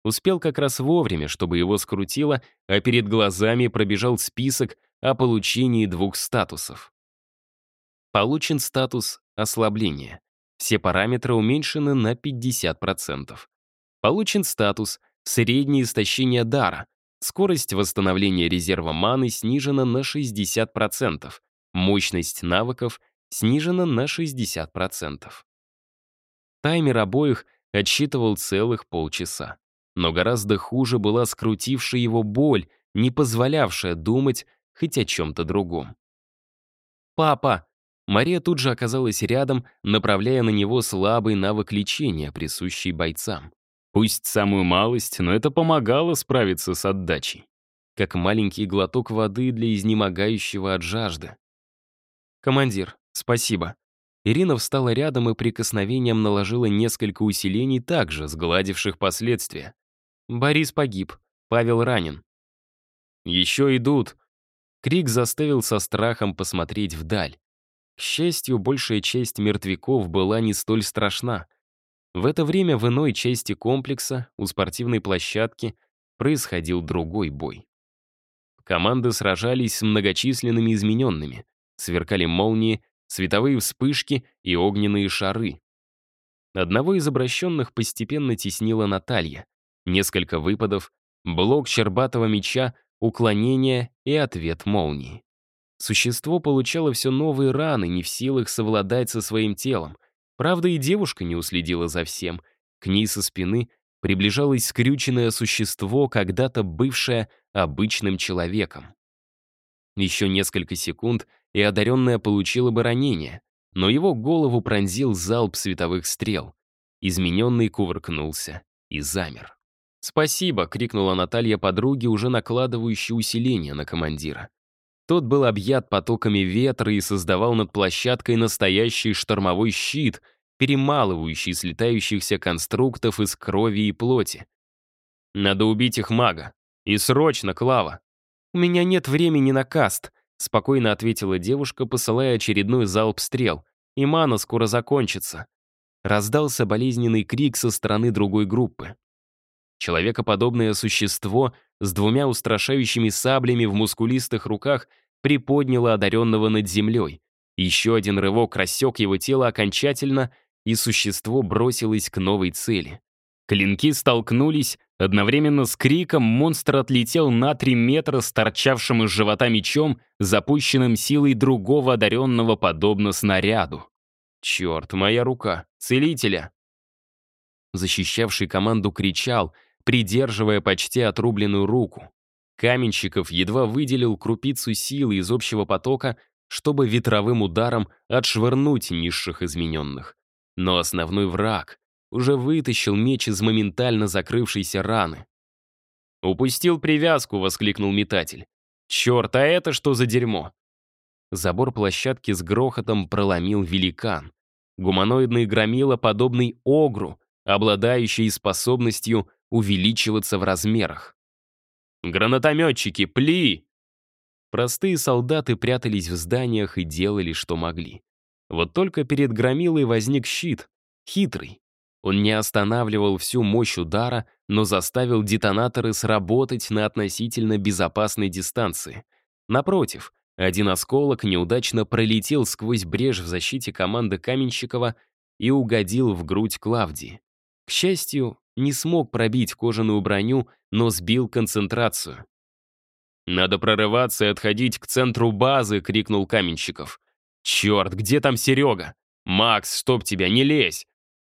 Успел как раз вовремя, чтобы его скрутило, а перед глазами пробежал список о получении двух статусов. Получен статус ослабления. Все параметры уменьшены на 50%. Получен статус среднее истощение дара. Скорость восстановления резерва маны снижена на 60%. Мощность навыков снижена на 60%. Таймер обоих отсчитывал целых полчаса. Но гораздо хуже была скрутившая его боль, не позволявшая думать хоть о чем-то другом. «Папа!» Мария тут же оказалась рядом, направляя на него слабый навык лечения, присущий бойцам. Пусть самую малость, но это помогало справиться с отдачей. Как маленький глоток воды для изнемогающего от жажды. «Командир, «Спасибо». Ирина встала рядом и прикосновением наложила несколько усилений, также сгладивших последствия. Борис погиб, Павел ранен. «Еще идут!» Крик заставил со страхом посмотреть вдаль. К счастью, большая часть мертвяков была не столь страшна. В это время в иной части комплекса, у спортивной площадки, происходил другой бой. Команды сражались с многочисленными измененными. Сверкали молнии, световые вспышки и огненные шары. Одного из обращенных постепенно теснила Наталья. Несколько выпадов, блок щербатого меча, уклонение и ответ молнии. Существо получало все новые раны, не в силах совладать со своим телом. Правда, и девушка не уследила за всем. К ней со спины приближалось скрюченное существо, когда-то бывшее обычным человеком. Еще несколько секунд, и одаренная получила бы ранение, но его голову пронзил залп световых стрел. Измененный кувыркнулся и замер. «Спасибо!» — крикнула Наталья подруге, уже накладывающей усиление на командира. Тот был объят потоками ветра и создавал над площадкой настоящий штормовой щит, перемалывающий слетающихся конструктов из крови и плоти. «Надо убить их мага. И срочно, Клава!» «У меня нет времени на каст», — спокойно ответила девушка, посылая очередной залп стрел. «И мана скоро закончится». Раздался болезненный крик со стороны другой группы. Человекоподобное существо с двумя устрашающими саблями в мускулистых руках приподняло одаренного над землей. Еще один рывок рассек его тело окончательно, и существо бросилось к новой цели. Клинки столкнулись, одновременно с криком монстр отлетел на три метра с торчавшим из живота мечом, запущенным силой другого одаренного подобно снаряду. Черт, моя рука! Целителя! Защищавший команду кричал, придерживая почти отрубленную руку. Каменщиков едва выделил крупицу силы из общего потока, чтобы ветровым ударом отшвырнуть низших измененных. Но основной враг уже вытащил меч из моментально закрывшейся раны. «Упустил привязку!» — воскликнул метатель. «Черт, а это что за дерьмо?» Забор площадки с грохотом проломил великан. Гуманоидный громила, подобный огру, обладающий способностью увеличиваться в размерах. «Гранатометчики, пли!» Простые солдаты прятались в зданиях и делали, что могли. Вот только перед громилой возник щит, хитрый. Он не останавливал всю мощь удара, но заставил детонаторы сработать на относительно безопасной дистанции. Напротив, один осколок неудачно пролетел сквозь брешь в защите команды Каменщикова и угодил в грудь Клавдии. К счастью, не смог пробить кожаную броню, но сбил концентрацию. «Надо прорываться и отходить к центру базы!» — крикнул Каменщиков. «Черт, где там Серега? Макс, чтоб тебя, не лезь!»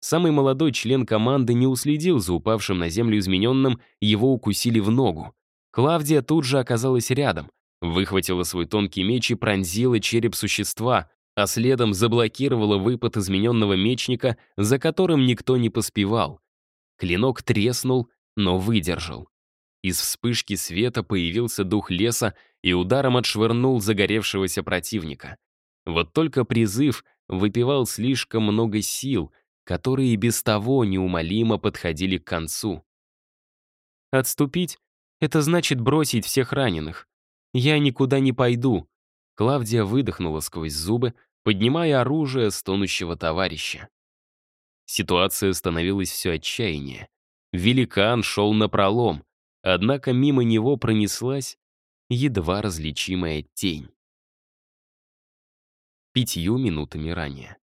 Самый молодой член команды не уследил за упавшим на землю измененным, его укусили в ногу. Клавдия тут же оказалась рядом, выхватила свой тонкий меч и пронзила череп существа, а следом заблокировала выпад измененного мечника, за которым никто не поспевал. Клинок треснул, но выдержал. Из вспышки света появился дух леса и ударом отшвырнул загоревшегося противника. Вот только призыв выпивал слишком много сил, которые и без того неумолимо подходили к концу. «Отступить — это значит бросить всех раненых. Я никуда не пойду», — Клавдия выдохнула сквозь зубы, поднимая оружие стонущего товарища. Ситуация становилась все отчаяннее. Великан шел на пролом, однако мимо него пронеслась едва различимая тень. Пятью минутами ранее.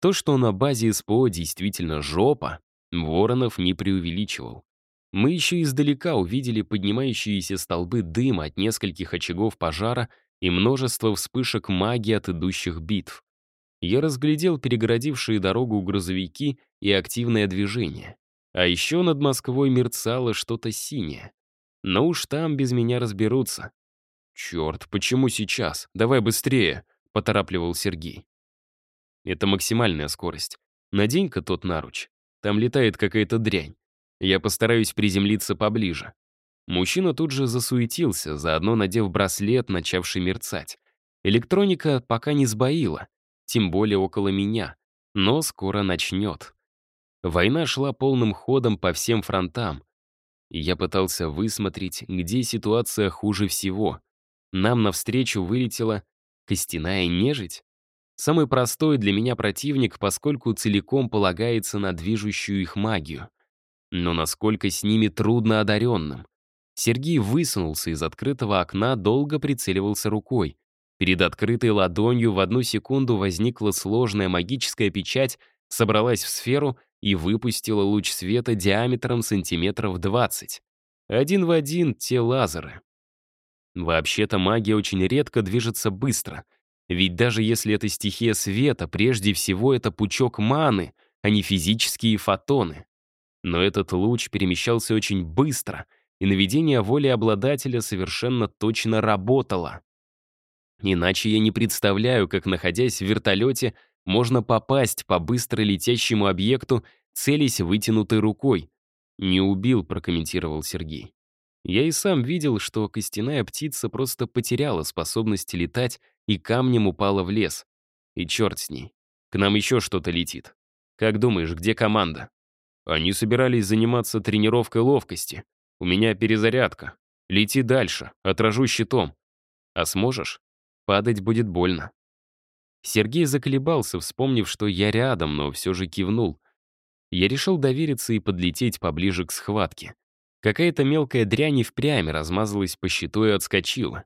То, что на базе СПО действительно жопа, Воронов не преувеличивал. Мы еще издалека увидели поднимающиеся столбы дыма от нескольких очагов пожара и множество вспышек магии от идущих битв я разглядел перегородившие дорогу грузовики и активное движение. А еще над Москвой мерцало что-то синее. Но уж там без меня разберутся. «Черт, почему сейчас? Давай быстрее!» — поторапливал Сергей. Это максимальная скорость. Надень-ка тот наруч. Там летает какая-то дрянь. Я постараюсь приземлиться поближе. Мужчина тут же засуетился, заодно надев браслет, начавший мерцать. Электроника пока не сбоила, тем более около меня, но скоро начнет. Война шла полным ходом по всем фронтам. Я пытался высмотреть, где ситуация хуже всего. Нам навстречу вылетела костяная нежить. Самый простой для меня противник, поскольку целиком полагается на движущую их магию. Но насколько с ними трудно одаренным. Сергей высунулся из открытого окна, долго прицеливался рукой. Перед открытой ладонью в одну секунду возникла сложная магическая печать, собралась в сферу и выпустила луч света диаметром сантиметров 20. Один в один те лазеры. Вообще-то магия очень редко движется быстро. Ведь даже если это стихия света, прежде всего это пучок маны, а не физические фотоны. Но этот луч перемещался очень быстро, и наведение воли обладателя совершенно точно работало. Иначе я не представляю, как, находясь в вертолете, можно попасть по быстро летящему объекту, целясь вытянутой рукой. «Не убил», — прокомментировал Сергей. Я и сам видел, что костяная птица просто потеряла способность летать и камнем упала в лес. И черт с ней. К нам еще что-то летит. Как думаешь, где команда? Они собирались заниматься тренировкой ловкости. У меня перезарядка. Лети дальше, отражу щитом. А сможешь? Падать будет больно. Сергей заколебался, вспомнив, что я рядом, но все же кивнул. Я решил довериться и подлететь поближе к схватке. Какая-то мелкая дрянь и впрямь размазалась по щиту и отскочила.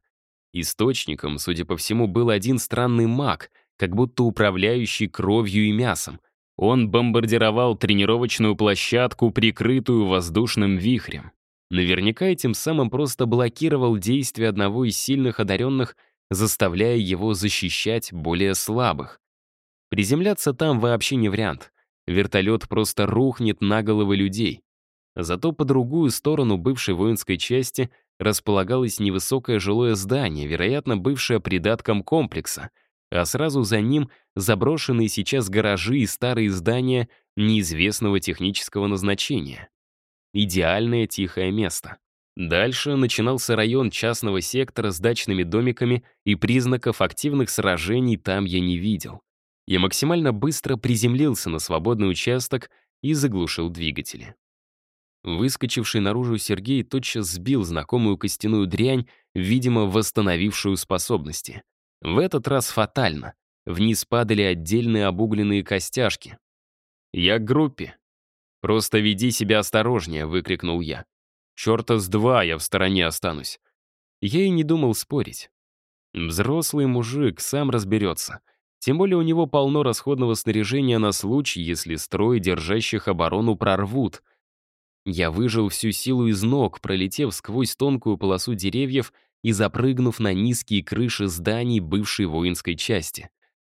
Источником, судя по всему, был один странный маг, как будто управляющий кровью и мясом. Он бомбардировал тренировочную площадку, прикрытую воздушным вихрем. Наверняка этим самым просто блокировал действия одного из сильных одаренных, заставляя его защищать более слабых. Приземляться там вообще не вариант. Вертолет просто рухнет на головы людей. Зато по другую сторону бывшей воинской части располагалось невысокое жилое здание, вероятно, бывшее придатком комплекса, а сразу за ним заброшенные сейчас гаражи и старые здания неизвестного технического назначения. Идеальное тихое место. Дальше начинался район частного сектора с дачными домиками, и признаков активных сражений там я не видел. Я максимально быстро приземлился на свободный участок и заглушил двигатели. Выскочивший наружу Сергей тотчас сбил знакомую костяную дрянь, видимо, восстановившую способности. В этот раз фатально. Вниз падали отдельные обугленные костяшки. «Я к группе. Просто веди себя осторожнее», — выкрикнул я. «Чёрта с два я в стороне останусь». Я и не думал спорить. Взрослый мужик сам разберется. Тем более у него полно расходного снаряжения на случай, если строй держащих оборону прорвут. Я выжил всю силу из ног, пролетев сквозь тонкую полосу деревьев и запрыгнув на низкие крыши зданий бывшей воинской части.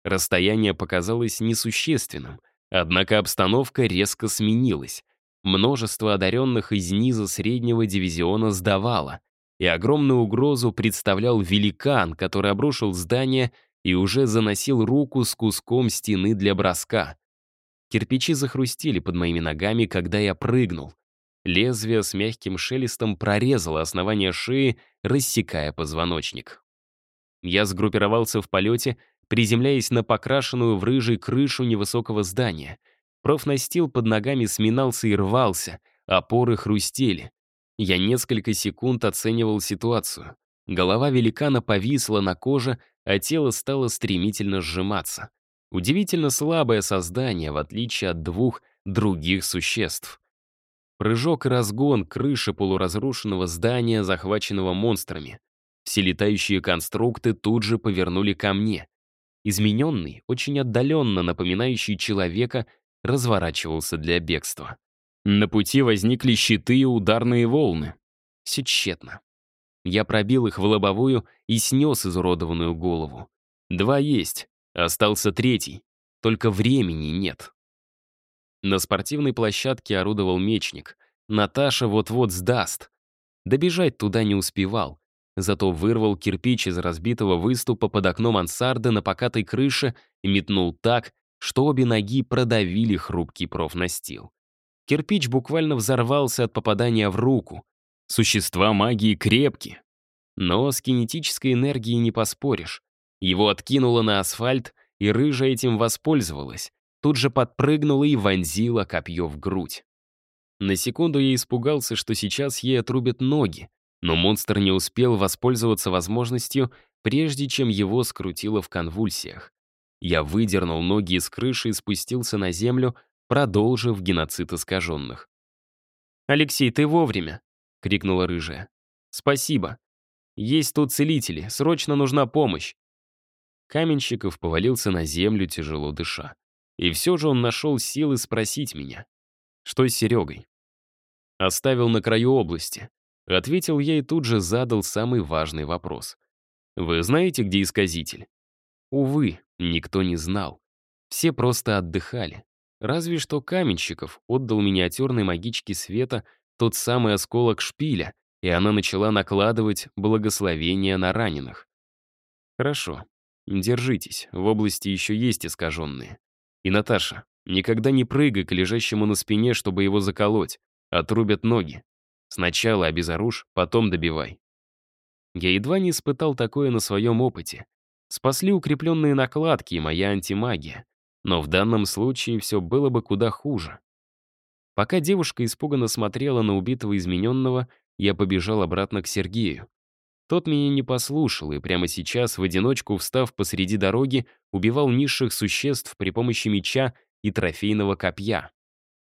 Расстояние показалось несущественным, однако обстановка резко сменилась. Множество одаренных из низа среднего дивизиона сдавало, и огромную угрозу представлял великан, который обрушил здание и уже заносил руку с куском стены для броска. Кирпичи захрустили под моими ногами, когда я прыгнул. Лезвие с мягким шелестом прорезало основание шеи, рассекая позвоночник. Я сгруппировался в полете, приземляясь на покрашенную в рыжий крышу невысокого здания. Профнастил под ногами сминался и рвался, опоры хрустели. Я несколько секунд оценивал ситуацию. Голова великана повисла на коже, а тело стало стремительно сжиматься. Удивительно слабое создание, в отличие от двух других существ. Прыжок и разгон крыши полуразрушенного здания, захваченного монстрами. Все летающие конструкты тут же повернули ко мне. Измененный, очень отдаленно напоминающий человека, разворачивался для бегства. На пути возникли щиты и ударные волны. Все тщетно. Я пробил их в лобовую и снес изуродованную голову. Два есть, остался третий. Только времени нет. На спортивной площадке орудовал мечник. Наташа вот-вот сдаст. Добежать туда не успевал. Зато вырвал кирпич из разбитого выступа под окном мансарды на покатой крыше и метнул так, что обе ноги продавили хрупкий профнастил. Кирпич буквально взорвался от попадания в руку. Существа магии крепки. Но с кинетической энергией не поспоришь. Его откинуло на асфальт, и рыжа этим воспользовалась тут же подпрыгнула и вонзила копье в грудь. На секунду я испугался, что сейчас ей отрубят ноги, но монстр не успел воспользоваться возможностью, прежде чем его скрутило в конвульсиях. Я выдернул ноги из крыши и спустился на землю, продолжив геноцид искаженных. «Алексей, ты вовремя!» — крикнула рыжая. «Спасибо. Есть тут целители, срочно нужна помощь!» Каменщиков повалился на землю, тяжело дыша. И все же он нашел силы спросить меня, что с Серегой. Оставил на краю области. Ответил я и тут же задал самый важный вопрос. «Вы знаете, где исказитель?» Увы, никто не знал. Все просто отдыхали. Разве что Каменщиков отдал миниатюрной магичке света тот самый осколок шпиля, и она начала накладывать благословения на раненых. «Хорошо, держитесь, в области еще есть искаженные. И Наташа, никогда не прыгай к лежащему на спине, чтобы его заколоть. Отрубят ноги. Сначала обезоружь, потом добивай. Я едва не испытал такое на своем опыте. Спасли укрепленные накладки и моя антимагия. Но в данном случае все было бы куда хуже. Пока девушка испуганно смотрела на убитого измененного, я побежал обратно к Сергею. Тот меня не послушал и прямо сейчас, в одиночку встав посреди дороги, убивал низших существ при помощи меча и трофейного копья.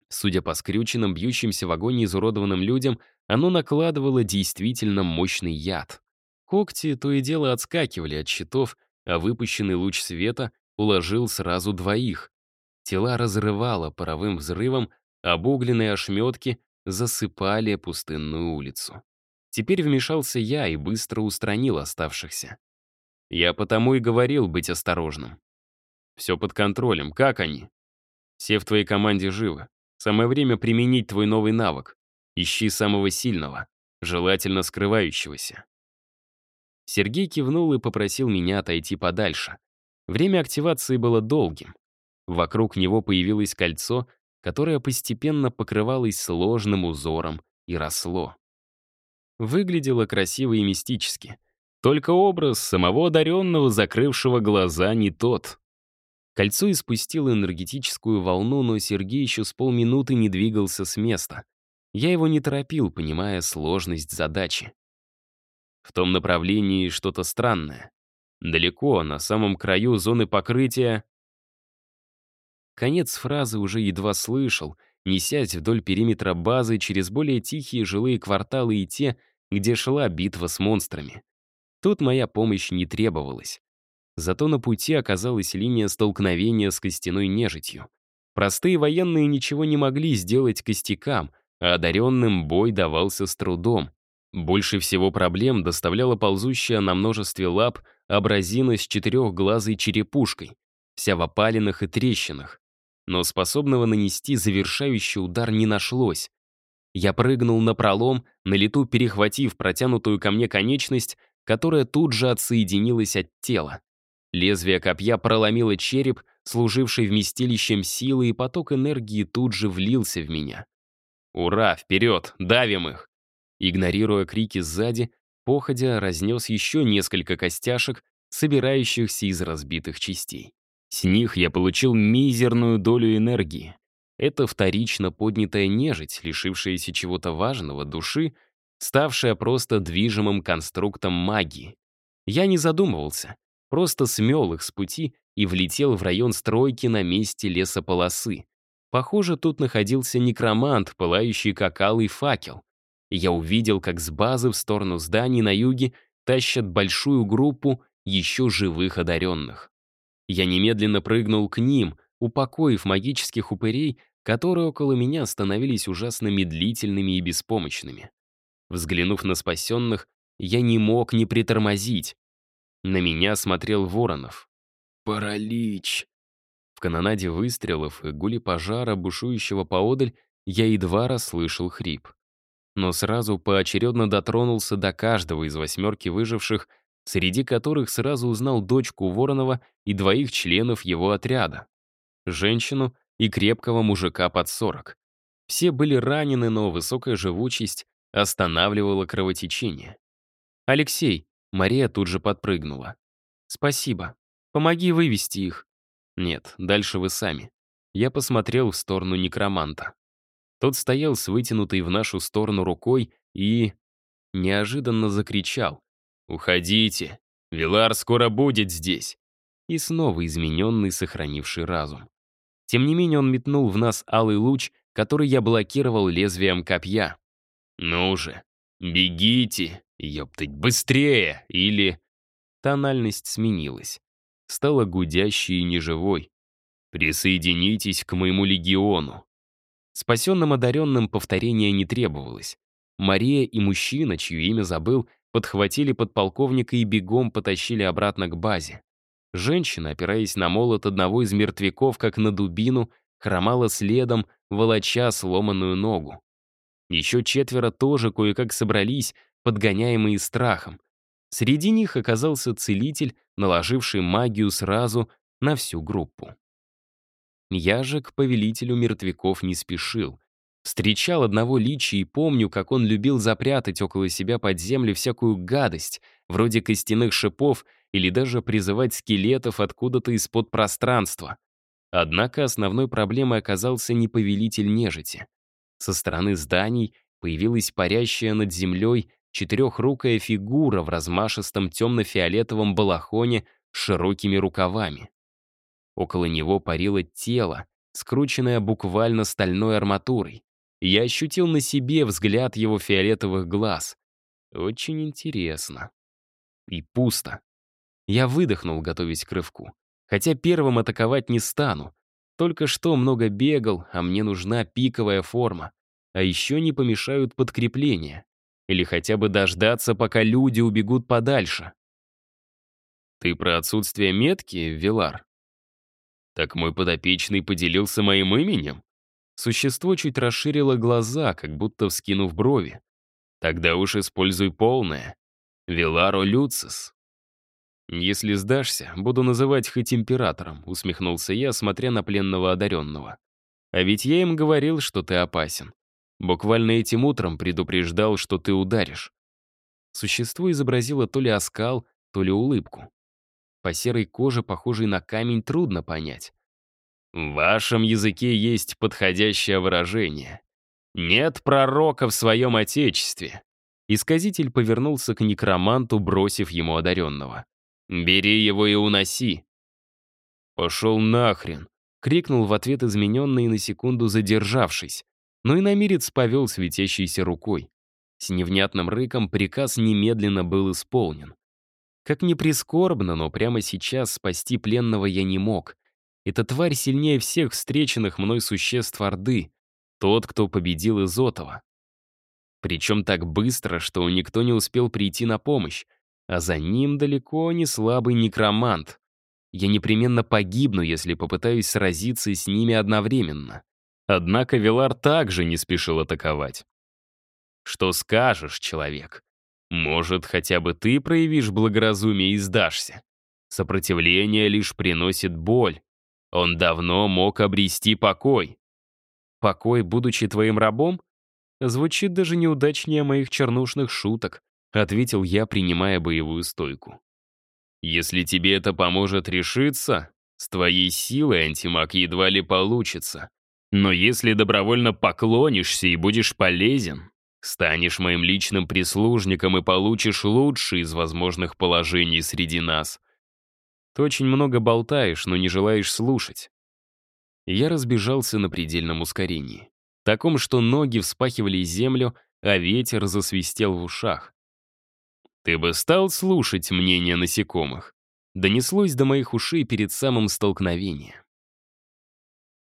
Судя по скрюченным, бьющимся в огонь изуродованным людям, оно накладывало действительно мощный яд. Когти то и дело отскакивали от щитов, а выпущенный луч света уложил сразу двоих. Тела разрывало паровым взрывом, обугленные ошметки засыпали пустынную улицу. Теперь вмешался я и быстро устранил оставшихся. Я потому и говорил быть осторожным. Все под контролем. Как они? Все в твоей команде живы. Самое время применить твой новый навык. Ищи самого сильного, желательно скрывающегося. Сергей кивнул и попросил меня отойти подальше. Время активации было долгим. Вокруг него появилось кольцо, которое постепенно покрывалось сложным узором и росло. Выглядело красиво и мистически. Только образ самого одаренного, закрывшего глаза, не тот. Кольцо испустило энергетическую волну, но Сергей еще с полминуты не двигался с места. Я его не торопил, понимая сложность задачи. В том направлении что-то странное. Далеко, на самом краю зоны покрытия... Конец фразы уже едва слышал, несясь вдоль периметра базы через более тихие жилые кварталы и те, где шла битва с монстрами. Тут моя помощь не требовалась. Зато на пути оказалась линия столкновения с костяной нежитью. Простые военные ничего не могли сделать костякам, а одаренным бой давался с трудом. Больше всего проблем доставляла ползущая на множестве лап абразина с четырехглазой черепушкой, вся в опалинах и трещинах. Но способного нанести завершающий удар не нашлось. Я прыгнул на пролом, на лету перехватив протянутую ко мне конечность, которая тут же отсоединилась от тела. Лезвие копья проломило череп, служивший вместилищем силы, и поток энергии тут же влился в меня. «Ура! Вперед! Давим их!» Игнорируя крики сзади, походя разнес еще несколько костяшек, собирающихся из разбитых частей. С них я получил мизерную долю энергии. Это вторично поднятая нежить, лишившаяся чего-то важного, души, ставшая просто движимым конструктом магии. Я не задумывался, просто смел их с пути и влетел в район стройки на месте лесополосы. Похоже, тут находился некромант, пылающий как алый факел я увидел, как с базы в сторону зданий на юге тащат большую группу еще живых одаренных. Я немедленно прыгнул к ним, упокоив магических упырей, которые около меня становились ужасно медлительными и беспомощными. Взглянув на спасенных, я не мог не притормозить. На меня смотрел Воронов. «Паралич!» В канонаде выстрелов и гули пожара, бушующего поодаль, я едва расслышал хрип но сразу поочередно дотронулся до каждого из восьмерки выживших, среди которых сразу узнал дочку Воронова и двоих членов его отряда. Женщину и крепкого мужика под сорок. Все были ранены, но высокая живучесть останавливала кровотечение. «Алексей», — Мария тут же подпрыгнула. «Спасибо. Помоги вывести их». «Нет, дальше вы сами». Я посмотрел в сторону некроманта. Тот стоял с вытянутой в нашу сторону рукой и... неожиданно закричал. «Уходите! Вилар скоро будет здесь!» И снова измененный, сохранивший разум. Тем не менее он метнул в нас алый луч, который я блокировал лезвием копья. «Ну же, бегите, ёптать, быстрее!» Или... Тональность сменилась. Стала гудящей и неживой. «Присоединитесь к моему легиону. Спасенным одаренным повторения не требовалось. Мария и мужчина, чье имя забыл, подхватили подполковника и бегом потащили обратно к базе. Женщина, опираясь на молот одного из мертвяков, как на дубину, хромала следом, волоча сломанную ногу. Еще четверо тоже кое-как собрались, подгоняемые страхом. Среди них оказался целитель, наложивший магию сразу на всю группу. Я же к повелителю мертвяков не спешил. Встречал одного личи и помню, как он любил запрятать около себя под землю всякую гадость, вроде костяных шипов или даже призывать скелетов откуда-то из-под пространства. Однако основной проблемой оказался не повелитель нежити. Со стороны зданий появилась парящая над землей четырехрукая фигура в размашистом темно-фиолетовом балахоне с широкими рукавами. Около него парило тело, скрученное буквально стальной арматурой. Я ощутил на себе взгляд его фиолетовых глаз. Очень интересно. И пусто. Я выдохнул, готовясь к рывку. Хотя первым атаковать не стану. Только что много бегал, а мне нужна пиковая форма. А еще не помешают подкрепления. Или хотя бы дождаться, пока люди убегут подальше. Ты про отсутствие метки, Вилар? Так мой подопечный поделился моим именем? Существо чуть расширило глаза, как будто вскинув брови. Тогда уж используй полное. Виларо Люцис. «Если сдашься, буду называть хоть императором», — усмехнулся я, смотря на пленного одаренного. «А ведь я им говорил, что ты опасен. Буквально этим утром предупреждал, что ты ударишь». Существо изобразило то ли оскал, то ли улыбку. По серой коже, похожей на камень, трудно понять. В вашем языке есть подходящее выражение. Нет пророка в своем отечестве. Исказитель повернулся к некроманту, бросив ему одаренного. «Бери его и уноси». «Пошел нахрен!» — крикнул в ответ измененный на секунду задержавшись. Но и намерец повел светящейся рукой. С невнятным рыком приказ немедленно был исполнен. Как ни прискорбно, но прямо сейчас спасти пленного я не мог. Эта тварь сильнее всех встреченных мной существ Орды. Тот, кто победил Изотова. Причем так быстро, что никто не успел прийти на помощь, а за ним далеко не слабый некромант. Я непременно погибну, если попытаюсь сразиться с ними одновременно. Однако Вилар также не спешил атаковать. «Что скажешь, человек?» Может, хотя бы ты проявишь благоразумие и сдашься. Сопротивление лишь приносит боль. Он давно мог обрести покой. Покой, будучи твоим рабом? Звучит даже неудачнее моих чернушных шуток, ответил я, принимая боевую стойку. Если тебе это поможет решиться, с твоей силой, антимаг, едва ли получится. Но если добровольно поклонишься и будешь полезен, Станешь моим личным прислужником и получишь лучшее из возможных положений среди нас. Ты очень много болтаешь, но не желаешь слушать. Я разбежался на предельном ускорении. Таком, что ноги вспахивали землю, а ветер засвистел в ушах. «Ты бы стал слушать мнение насекомых?» Донеслось до моих ушей перед самым столкновением.